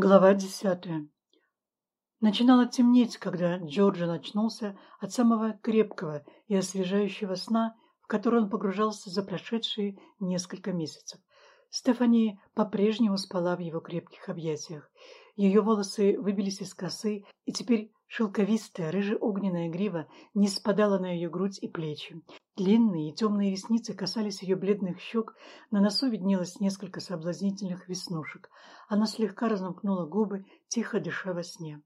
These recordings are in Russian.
Глава десятая. Начинало темнеть, когда Джорджин очнулся от самого крепкого и освежающего сна, в который он погружался за прошедшие несколько месяцев. Стефани по-прежнему спала в его крепких объятиях. Ее волосы выбились из косы, и теперь шелковистая рыже-огненная грива не спадала на ее грудь и плечи. Длинные и темные ресницы касались ее бледных щек, на носу виднелось несколько соблазнительных веснушек. Она слегка разомкнула губы, тихо дыша во сне.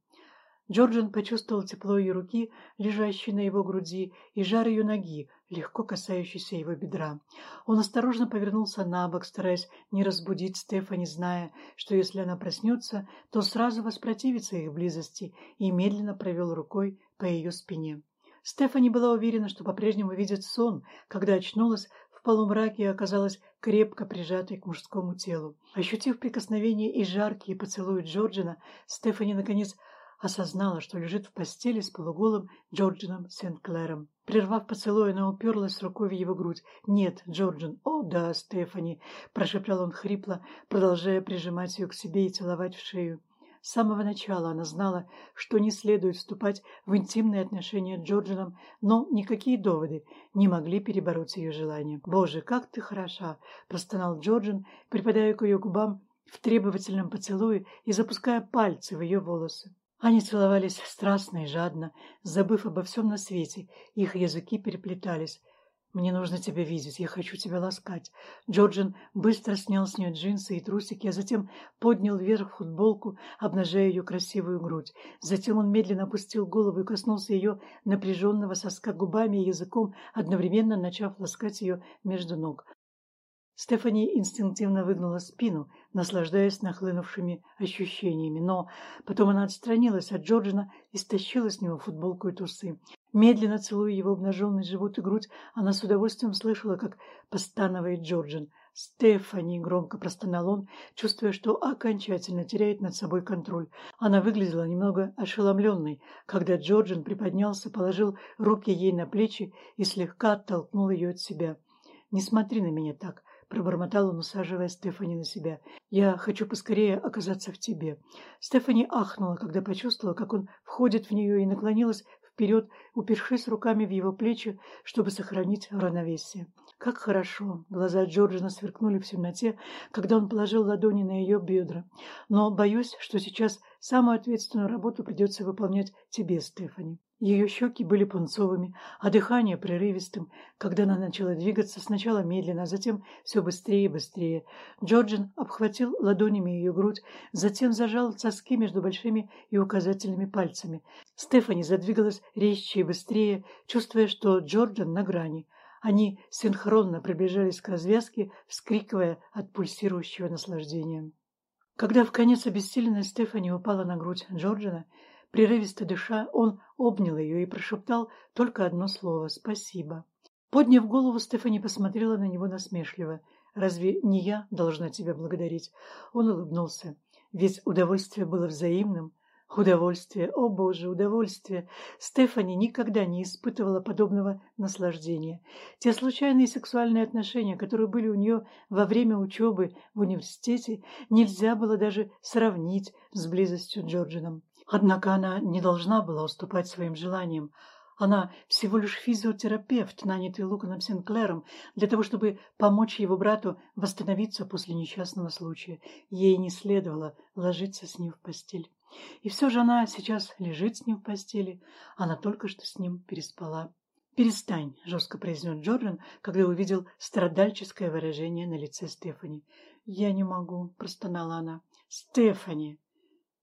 Джорджин почувствовал тепло ее руки, лежащей на его груди, и жар ее ноги, легко касающейся его бедра. Он осторожно повернулся на бок, стараясь не разбудить Стефани, зная, что если она проснется, то сразу воспротивится их близости, и медленно провел рукой по ее спине. Стефани была уверена, что по-прежнему видит сон, когда очнулась в полумраке и оказалась крепко прижатой к мужскому телу. Ощутив прикосновение и жаркие поцелуи Джорджина, Стефани наконец осознала, что лежит в постели с полуголым Джорджином Сент-Клэром. Прервав поцелуй, она уперлась рукой в его грудь. «Нет, Джорджин, о да, Стефани!» – прошептал он хрипло, продолжая прижимать ее к себе и целовать в шею. С самого начала она знала, что не следует вступать в интимные отношения с Джорджином, но никакие доводы не могли перебороть ее желание. «Боже, как ты хороша!» – простонал Джорджин, припадая к ее губам в требовательном поцелуе и запуская пальцы в ее волосы. Они целовались страстно и жадно, забыв обо всем на свете, их языки переплетались. «Мне нужно тебя видеть, я хочу тебя ласкать». Джорджин быстро снял с нее джинсы и трусики, а затем поднял вверх футболку, обнажая ее красивую грудь. Затем он медленно опустил голову и коснулся ее напряженного соска губами и языком, одновременно начав ласкать ее между ног. Стефани инстинктивно выгнула спину, наслаждаясь нахлынувшими ощущениями, но потом она отстранилась от Джорджина и стащила с него футболку и трусы. Медленно целуя его обнаженный живот и грудь, она с удовольствием слышала, как постанывает Джорджин. «Стефани!» — громко простонал он, чувствуя, что окончательно теряет над собой контроль. Она выглядела немного ошеломленной, когда Джорджин приподнялся, положил руки ей на плечи и слегка оттолкнул ее от себя. «Не смотри на меня так!» — пробормотал он, усаживая Стефани на себя. «Я хочу поскорее оказаться в тебе». Стефани ахнула, когда почувствовала, как он входит в нее, и наклонилась вперед, упершись руками в его плечи, чтобы сохранить равновесие. Как хорошо! Глаза Джорджина сверкнули в темноте, когда он положил ладони на ее бедра. Но боюсь, что сейчас самую ответственную работу придется выполнять тебе, Стефани. Ее щеки были пунцовыми, а дыхание прерывистым, когда она начала двигаться сначала медленно, а затем все быстрее и быстрее. Джорджин обхватил ладонями ее грудь, затем зажал соски между большими и указательными пальцами. Стефани задвигалась резче и быстрее, чувствуя, что Джорджин на грани. Они синхронно приближались к развязке, вскрикивая от пульсирующего наслаждения. Когда в конец обессиленная Стефани упала на грудь Джорджина, Прерывисто дыша, он обнял ее и прошептал только одно слово «спасибо». Подняв голову, Стефани посмотрела на него насмешливо. «Разве не я должна тебя благодарить?» Он улыбнулся. Ведь удовольствие было взаимным. Удовольствие, о боже, удовольствие! Стефани никогда не испытывала подобного наслаждения. Те случайные сексуальные отношения, которые были у нее во время учебы в университете, нельзя было даже сравнить с близостью Джорджином. Однако она не должна была уступать своим желаниям. Она всего лишь физиотерапевт, нанятый Луканом Синклером, для того, чтобы помочь его брату восстановиться после несчастного случая. Ей не следовало ложиться с ним в постель. И все же она сейчас лежит с ним в постели. Она только что с ним переспала. «Перестань», — жестко произнес Джордан, когда увидел страдальческое выражение на лице Стефани. «Я не могу», — простонала она. «Стефани!»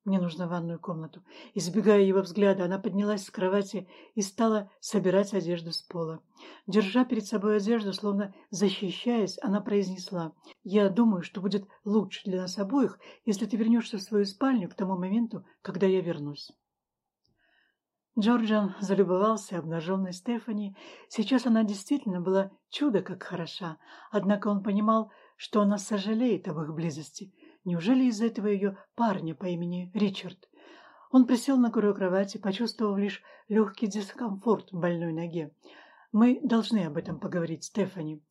Мне нужно ванную комнату. Избегая его взгляда, она поднялась с кровати и стала собирать одежду с пола. Держа перед собой одежду, словно защищаясь, она произнесла, «Я думаю, что будет лучше для нас обоих, если ты вернешься в свою спальню к тому моменту, когда я вернусь». Джорджан залюбовался обнаженной Стефани. Сейчас она действительно была чудо как хороша, однако он понимал, что она сожалеет об их близости – Неужели из-за этого ее парня по имени Ричард? Он присел на краю кровати, почувствовав лишь легкий дискомфорт в больной ноге. «Мы должны об этом поговорить, Стефани».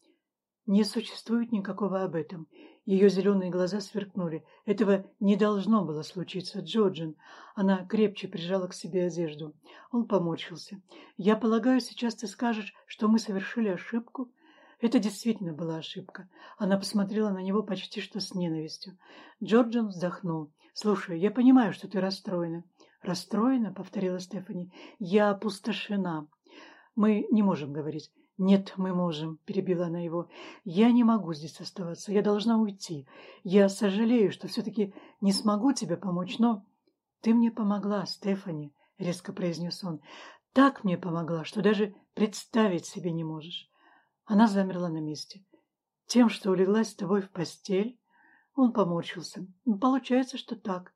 «Не существует никакого об этом. Ее зеленые глаза сверкнули. Этого не должно было случиться, Джорджин. Она крепче прижала к себе одежду. Он поморщился. «Я полагаю, сейчас ты скажешь, что мы совершили ошибку?» Это действительно была ошибка. Она посмотрела на него почти что с ненавистью. Джорджин вздохнул. «Слушай, я понимаю, что ты расстроена». «Расстроена?» — повторила Стефани. «Я опустошена. Мы не можем говорить. «Нет, мы можем», — перебила она его. «Я не могу здесь оставаться. Я должна уйти. Я сожалею, что все-таки не смогу тебе помочь, но...» «Ты мне помогла, Стефани», — резко произнес он. «Так мне помогла, что даже представить себе не можешь». Она замерла на месте. «Тем, что улеглась с тобой в постель?» Он поморщился. «Получается, что так».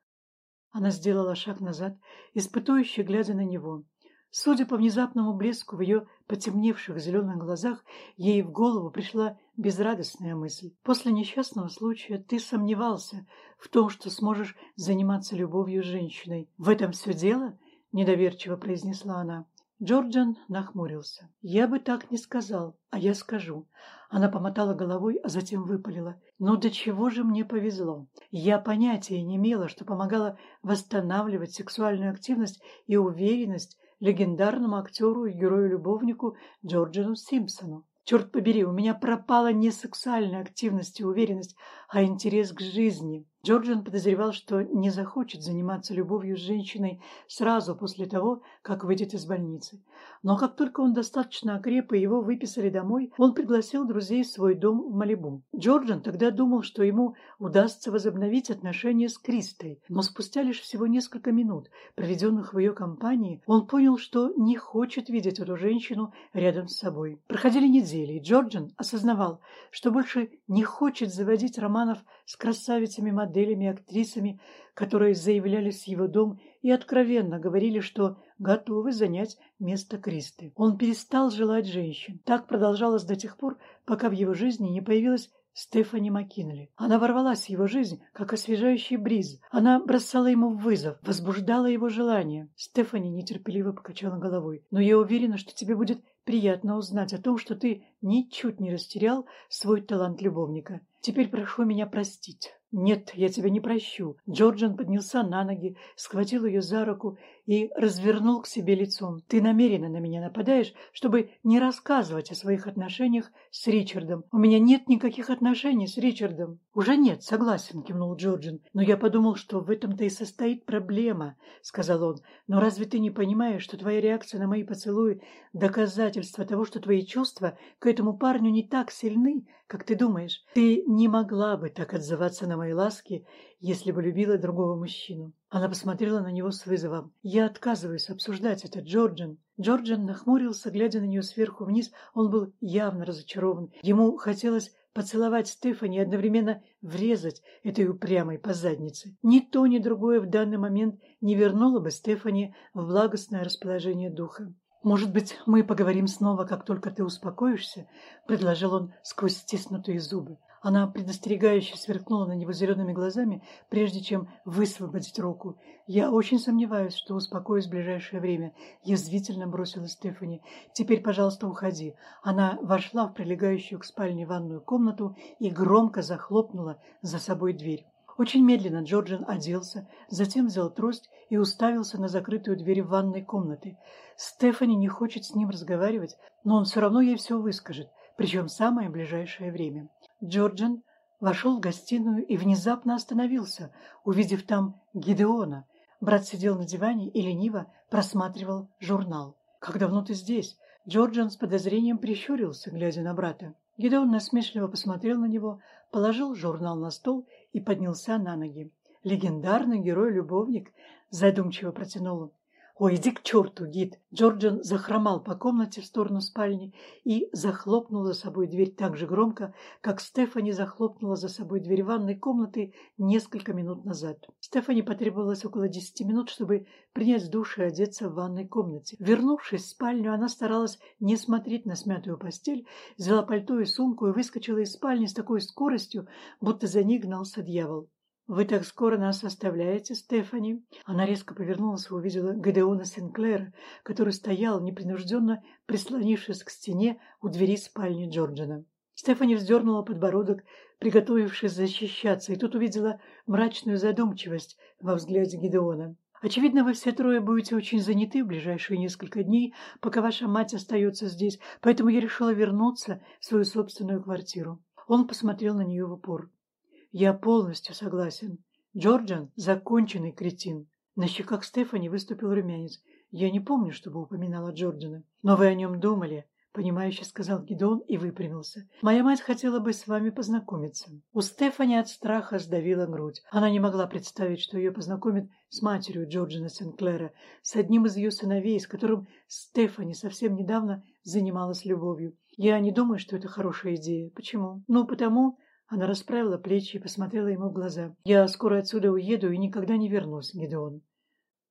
Она сделала шаг назад, испытующе глядя на него. Судя по внезапному блеску в ее потемневших зеленых глазах, ей в голову пришла безрадостная мысль. После несчастного случая ты сомневался в том, что сможешь заниматься любовью с женщиной. В этом все дело? Недоверчиво произнесла она. Джорджан нахмурился. «Я бы так не сказал, а я скажу». Она помотала головой, а затем выпалила. «Ну до чего же мне повезло? Я понятия не имела, что помогала восстанавливать сексуальную активность и уверенность легендарному актеру и герою-любовнику Джорджину Симпсону. Черт побери, у меня пропала не сексуальная активность и уверенность, а интерес к жизни. Джорджин подозревал, что не захочет заниматься любовью с женщиной сразу после того, как выйдет из больницы. Но как только он достаточно окреп и его выписали домой, он пригласил друзей в свой дом в Малибу. Джорджин тогда думал, что ему удастся возобновить отношения с Кристой, но спустя лишь всего несколько минут, проведенных в ее компании, он понял, что не хочет видеть эту женщину рядом с собой. Проходили недели, и Джорджин осознавал, что больше не хочет заводить романов с красавицами-моделями, моделями актрисами, которые заявлялись в его дом и откровенно говорили, что готовы занять место Кристы. Он перестал желать женщин. Так продолжалось до тех пор, пока в его жизни не появилась Стефани Маккинли. Она ворвалась в его жизнь, как освежающий бриз. Она бросала ему вызов, возбуждала его желание. Стефани нетерпеливо покачала головой. «Но я уверена, что тебе будет приятно узнать о том, что ты ничуть не растерял свой талант любовника. Теперь прошу меня простить». «Нет, я тебя не прощу». Джорджан поднялся на ноги, схватил ее за руку и развернул к себе лицом. «Ты намеренно на меня нападаешь, чтобы не рассказывать о своих отношениях с Ричардом. У меня нет никаких отношений с Ричардом». «Уже нет, согласен», — кивнул Джорджан. «Но я подумал, что в этом-то и состоит проблема», — сказал он. «Но разве ты не понимаешь, что твоя реакция на мои поцелуи — доказательство того, что твои чувства к этому парню не так сильны, как ты думаешь? Ты не могла бы так отзываться на мои ласки, если бы любила другого мужчину. Она посмотрела на него с вызовом. «Я отказываюсь обсуждать это, Джорджин». Джорджин нахмурился, глядя на нее сверху вниз. Он был явно разочарован. Ему хотелось поцеловать Стефани и одновременно врезать этой упрямой по заднице. Ни то, ни другое в данный момент не вернуло бы Стефани в благостное расположение духа. «Может быть, мы поговорим снова, как только ты успокоишься?» — предложил он сквозь стиснутые зубы. Она предостерегающе сверкнула на него зелеными глазами, прежде чем высвободить руку. «Я очень сомневаюсь, что успокоюсь в ближайшее время», — язвительно бросила Стефани. «Теперь, пожалуйста, уходи». Она вошла в прилегающую к спальне ванную комнату и громко захлопнула за собой дверь. Очень медленно Джорджин оделся, затем взял трость и уставился на закрытую дверь ванной комнаты. Стефани не хочет с ним разговаривать, но он все равно ей все выскажет, причем в самое ближайшее время. Джорджин вошел в гостиную и внезапно остановился, увидев там Гидеона. Брат сидел на диване и лениво просматривал журнал. «Как давно ты здесь?» Джорджин с подозрением прищурился, глядя на брата. Гидеон насмешливо посмотрел на него, положил журнал на стол и поднялся на ноги. «Легендарный герой-любовник», — задумчиво протянул он. «Ой, иди к черту, гид!» Джорджин захромал по комнате в сторону спальни и захлопнул за собой дверь так же громко, как Стефани захлопнула за собой дверь ванной комнаты несколько минут назад. Стефани потребовалось около десяти минут, чтобы принять душ и одеться в ванной комнате. Вернувшись в спальню, она старалась не смотреть на смятую постель, взяла пальто и сумку и выскочила из спальни с такой скоростью, будто за ней гнался дьявол. «Вы так скоро нас оставляете, Стефани?» Она резко повернулась и увидела Гедеона Синклера, который стоял, непринужденно прислонившись к стене у двери спальни Джорджина. Стефани вздернула подбородок, приготовившись защищаться, и тут увидела мрачную задумчивость во взгляде Гидеона. Очевидно, вы все трое будете очень заняты в ближайшие несколько дней, пока ваша мать остается здесь, поэтому я решила вернуться в свою собственную квартиру. Он посмотрел на нее в упор. Я полностью согласен. Джорджан – законченный кретин. На щеках Стефани выступил румянец. Я не помню, чтобы упоминала Джорджана. Но вы о нем думали. — понимающе сказал Гидон и выпрямился. «Моя мать хотела бы с вами познакомиться». У Стефани от страха сдавила грудь. Она не могла представить, что ее познакомит с матерью Джорджина Сенклера, с одним из ее сыновей, с которым Стефани совсем недавно занималась любовью. «Я не думаю, что это хорошая идея. Почему?» «Ну, потому...» Она расправила плечи и посмотрела ему в глаза. «Я скоро отсюда уеду и никогда не вернусь, Гидеон».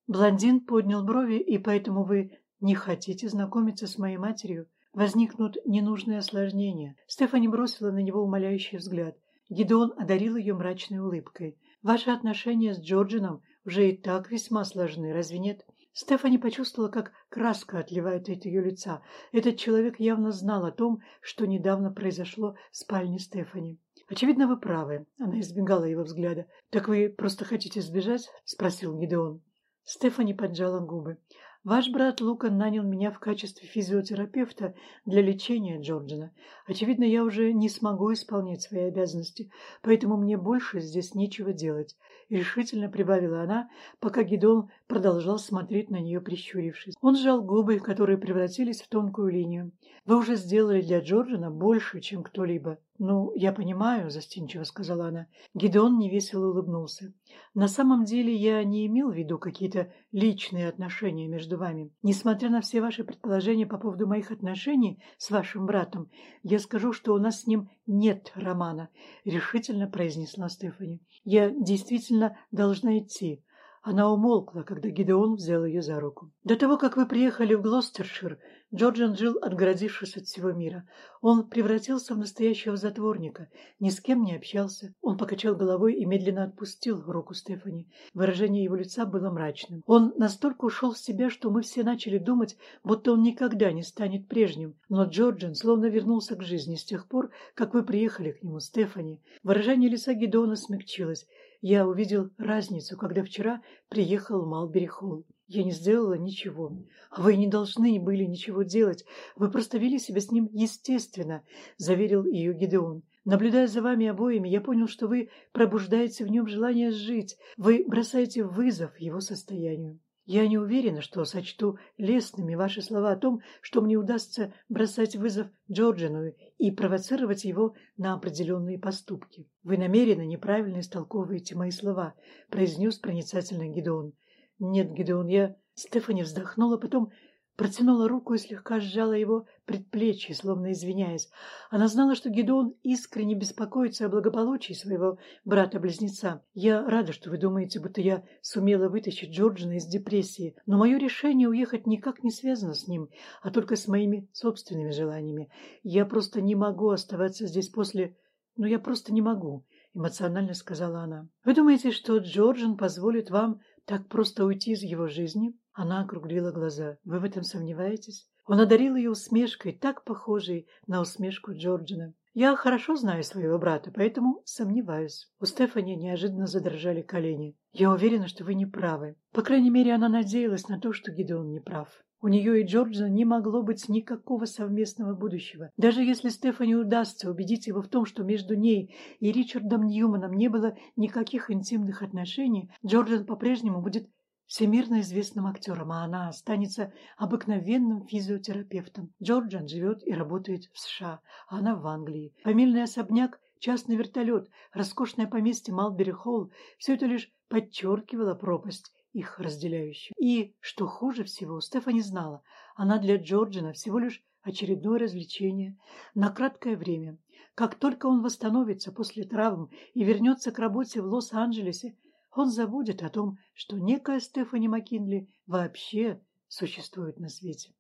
Блондин поднял брови, и поэтому вы не хотите знакомиться с моей матерью? возникнут ненужные осложнения. Стефани бросила на него умоляющий взгляд. Гидеон одарил ее мрачной улыбкой. «Ваши отношения с Джорджином уже и так весьма сложны, разве нет?» Стефани почувствовала, как краска отливает от ее лица. Этот человек явно знал о том, что недавно произошло в спальне Стефани. «Очевидно, вы правы», — она избегала его взгляда. «Так вы просто хотите сбежать?» — спросил Гидеон. Стефани поджала губы. Ваш брат Лукан нанял меня в качестве физиотерапевта для лечения Джорджина. Очевидно, я уже не смогу исполнять свои обязанности, поэтому мне больше здесь нечего делать. Решительно прибавила она, пока Гидон продолжал смотреть на нее, прищурившись. Он сжал губы, которые превратились в тонкую линию. «Вы уже сделали для Джорджина больше, чем кто-либо». «Ну, я понимаю», — застенчиво сказала она. Гидеон невесело улыбнулся. «На самом деле я не имел в виду какие-то личные отношения между вами. Несмотря на все ваши предположения по поводу моих отношений с вашим братом, я скажу, что у нас с ним нет романа», — решительно произнесла Стефани. «Я действительно должна идти». Она умолкла, когда Гидеон взял ее за руку. «До того, как вы приехали в Глостершир, Джорджин жил, отгородившись от всего мира. Он превратился в настоящего затворника, ни с кем не общался. Он покачал головой и медленно отпустил руку Стефани. Выражение его лица было мрачным. Он настолько ушел в себя, что мы все начали думать, будто он никогда не станет прежним. Но Джорджин словно вернулся к жизни с тех пор, как вы приехали к нему, Стефани. Выражение лица Гедеона смягчилось. Я увидел разницу, когда вчера приехал Малбери-Холл. Я не сделала ничего. Вы не должны были ничего делать. Вы просто вели себя с ним естественно, заверил ее Гидеон. Наблюдая за вами обоими, я понял, что вы пробуждаете в нем желание жить. Вы бросаете вызов его состоянию. Я не уверена, что сочту лестными ваши слова о том, что мне удастся бросать вызов Джорджину и провоцировать его на определенные поступки. Вы намеренно неправильно истолковываете мои слова, произнес проницательный Гидеон. «Нет, Гидеон, я...» Стефани вздохнула, потом протянула руку и слегка сжала его предплечье, словно извиняясь. Она знала, что Гидеон искренне беспокоится о благополучии своего брата-близнеца. «Я рада, что вы думаете, будто я сумела вытащить Джорджина из депрессии, но мое решение уехать никак не связано с ним, а только с моими собственными желаниями. Я просто не могу оставаться здесь после... Ну, я просто не могу», — эмоционально сказала она. «Вы думаете, что Джорджин позволит вам так просто уйти из его жизни? Она округлила глаза. Вы в этом сомневаетесь? Он одарил ее усмешкой, так похожей на усмешку Джорджина. Я хорошо знаю своего брата, поэтому сомневаюсь. У Стефани неожиданно задрожали колени. Я уверена, что вы не правы. По крайней мере, она надеялась на то, что Гидеон не прав. У нее и Джорджа не могло быть никакого совместного будущего. Даже если Стефани удастся убедить его в том, что между ней и Ричардом Ньюманом не было никаких интимных отношений, Джорджан по-прежнему будет всемирно известным актером, а она останется обыкновенным физиотерапевтом. Джорджан живет и работает в США, а она в Англии. Фамильный особняк частный вертолет, роскошное поместье Малбери-Холл – все это лишь подчеркивало пропасть их разделяющую. И, что хуже всего, Стефани знала, она для Джорджина всего лишь очередное развлечение на краткое время. Как только он восстановится после травм и вернется к работе в Лос-Анджелесе, он забудет о том, что некая Стефани Маккинли вообще существует на свете.